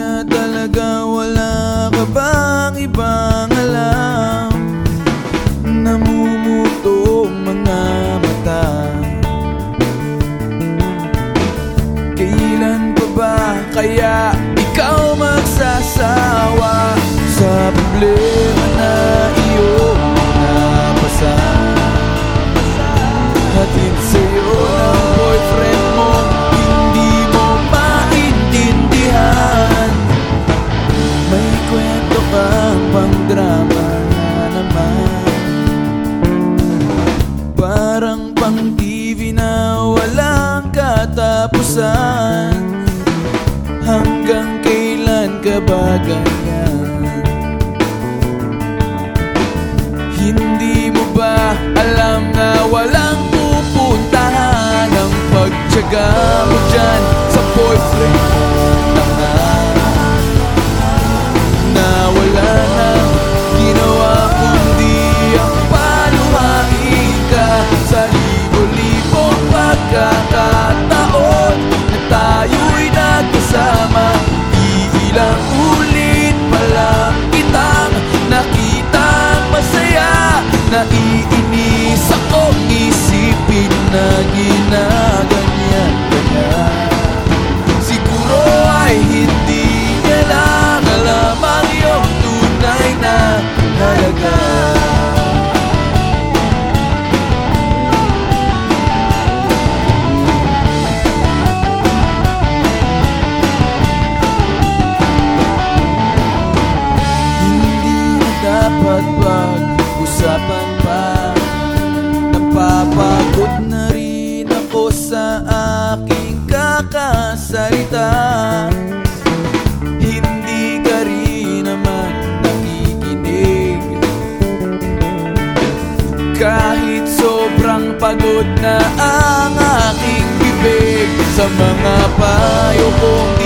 Talaga wala ka ba? TV na walang katapusan Hanggang kailan ka ba ganyan? Hindi mo ba alam na walang pupuntahan Ang pagtyaga mo dyan sa boyfriend Naiinis ako isipin na kakasalita Hindi ka rin naman nakikinig. Kahit sobrang pagod na ang aking bibig Sa mga payo kong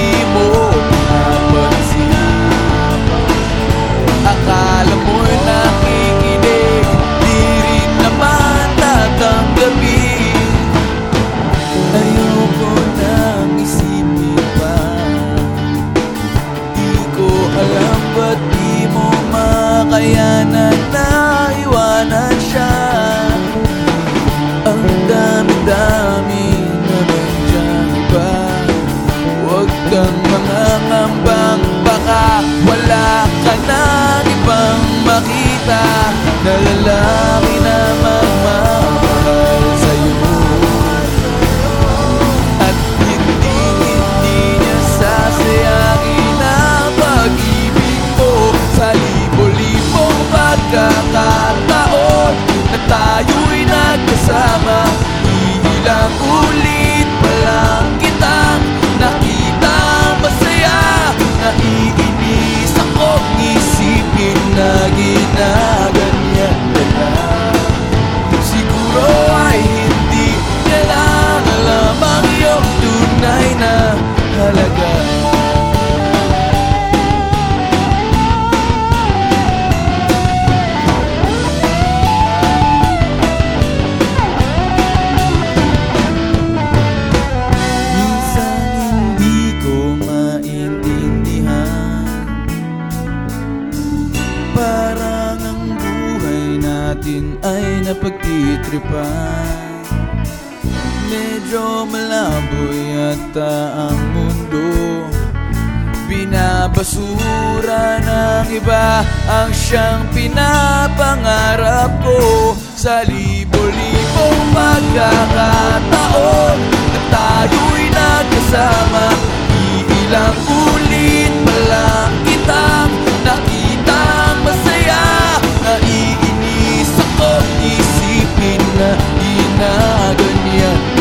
ba't di mo makayanan na iwanan siya? Ang dami-dami ay napagtitripan Medyo malabo yata ang mundo. Binabasura ng iba ang siyang pinapangarap ko. Sa libo-libong pagkakataon Na tayo'y nagkasama على دنيا.